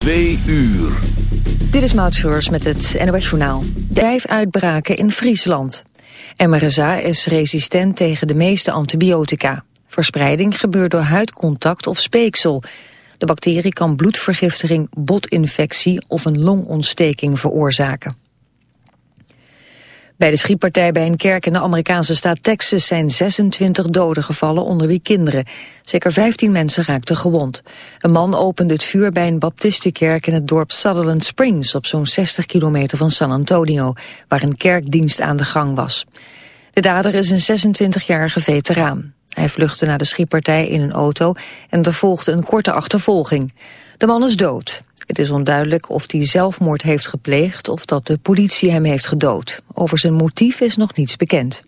Twee uur. Dit is Maud met het NOS Journaal. Vijf uitbraken in Friesland. MRSA is resistent tegen de meeste antibiotica. Verspreiding gebeurt door huidcontact of speeksel. De bacterie kan bloedvergiftiging, botinfectie of een longontsteking veroorzaken. Bij de schietpartij bij een kerk in de Amerikaanse staat Texas zijn 26 doden gevallen, onder wie kinderen. Zeker 15 mensen raakten gewond. Een man opende het vuur bij een baptistenkerk in het dorp Sutherland Springs, op zo'n 60 kilometer van San Antonio, waar een kerkdienst aan de gang was. De dader is een 26-jarige veteraan. Hij vluchtte naar de schietpartij in een auto en er volgde een korte achtervolging. De man is dood. Het is onduidelijk of hij zelfmoord heeft gepleegd of dat de politie hem heeft gedood. Over zijn motief is nog niets bekend.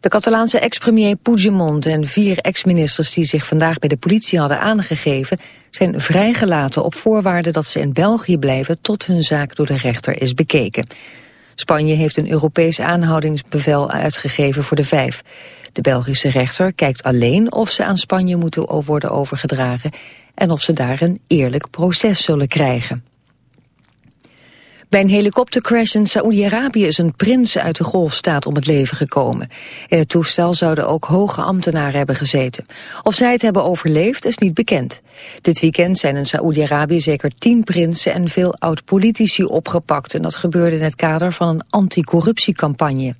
De Catalaanse ex-premier Puigdemont en vier ex-ministers die zich vandaag bij de politie hadden aangegeven, zijn vrijgelaten op voorwaarde dat ze in België blijven tot hun zaak door de rechter is bekeken. Spanje heeft een Europees aanhoudingsbevel uitgegeven voor de vijf. De Belgische rechter kijkt alleen of ze aan Spanje moeten worden overgedragen en of ze daar een eerlijk proces zullen krijgen. Bij een helikoptercrash in Saoedi-Arabië is een prins uit de golfstaat om het leven gekomen. In het toestel zouden ook hoge ambtenaren hebben gezeten. Of zij het hebben overleefd is niet bekend. Dit weekend zijn in Saoedi-Arabië zeker tien prinsen en veel oud-politici opgepakt. En dat gebeurde in het kader van een anticorruptiecampagne.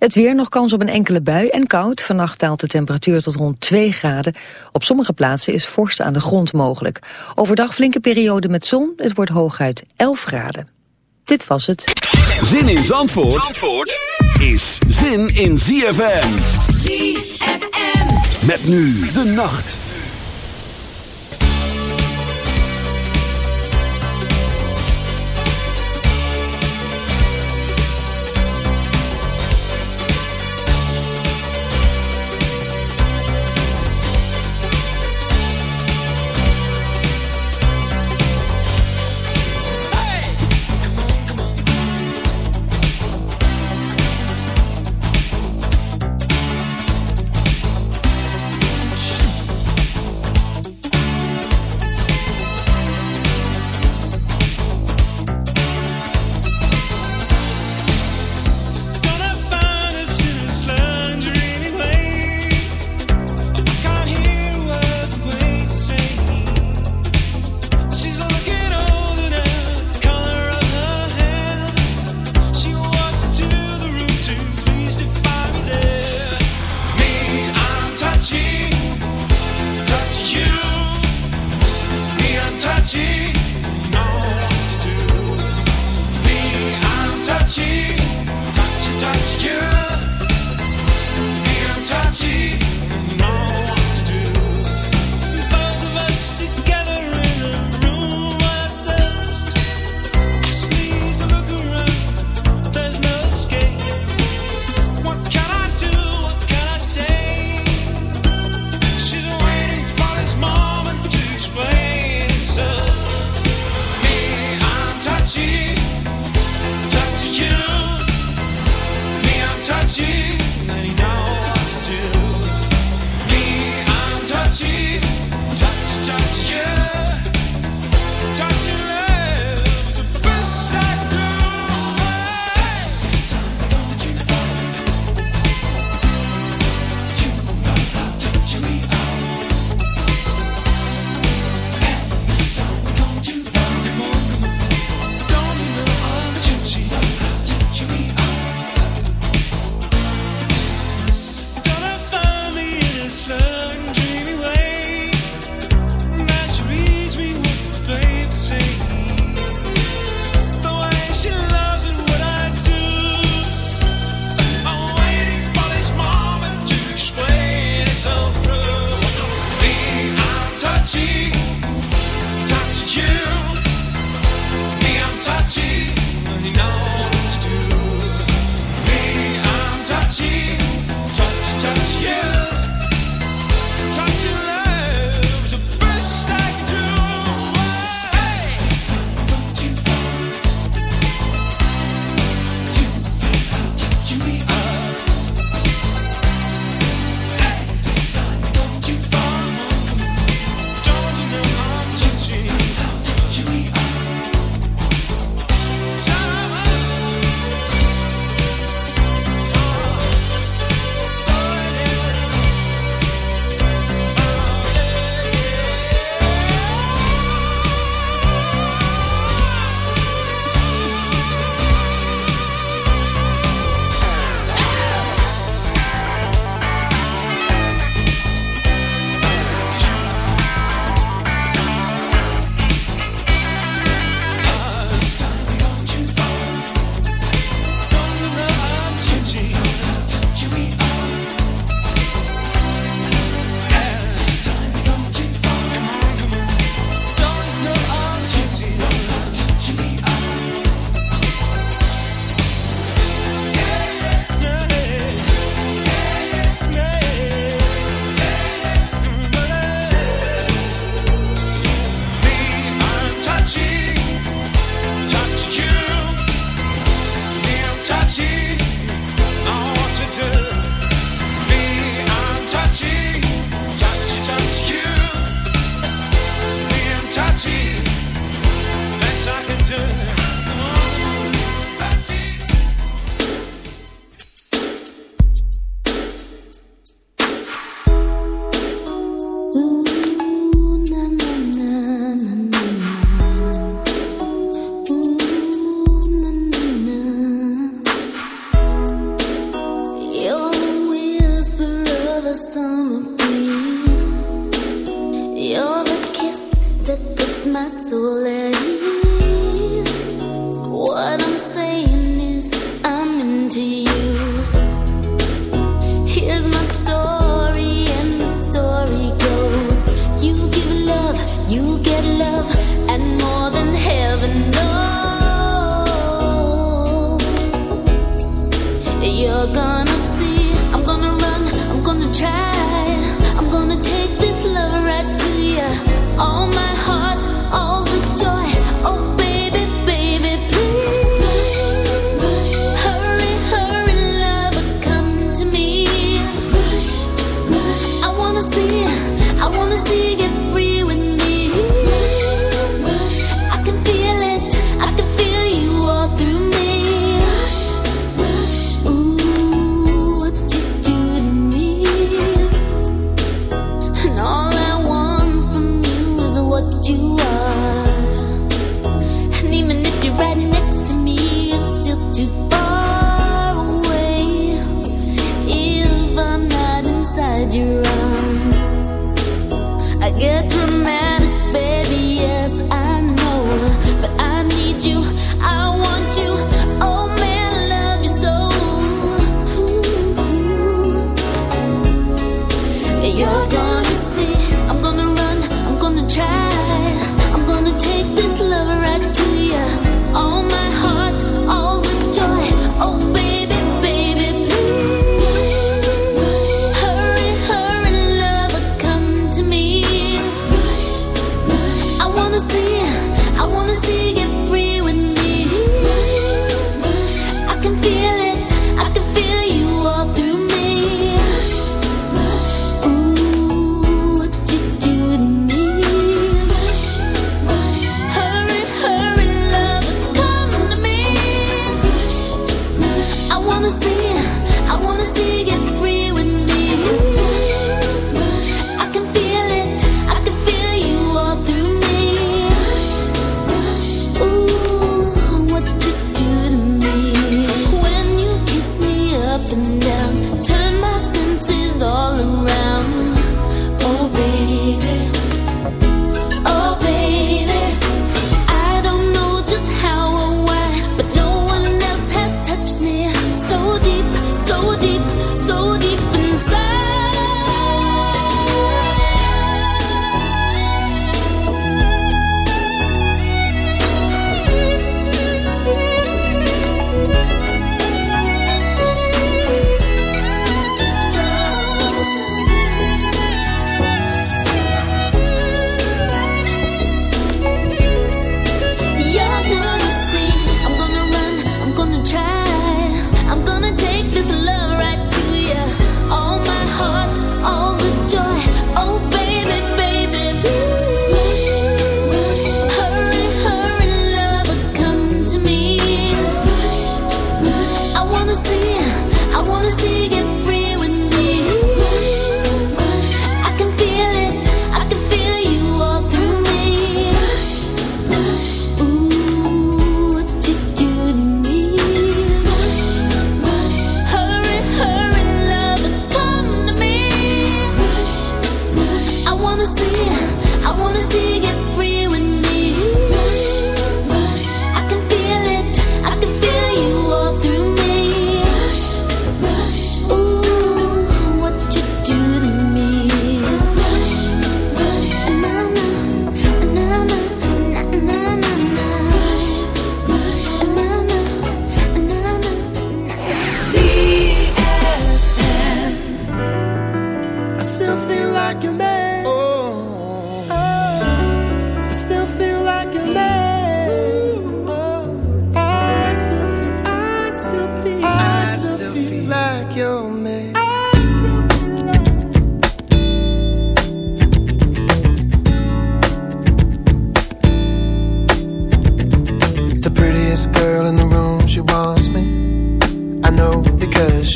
Het weer nog kans op een enkele bui en koud. Vannacht daalt de temperatuur tot rond 2 graden. Op sommige plaatsen is vorst aan de grond mogelijk. Overdag flinke periode met zon. Het wordt hooguit 11 graden. Dit was het. Zin in Zandvoort, Zandvoort is zin in ZFM. ZFM. Met nu de nacht.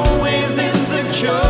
Always insecure.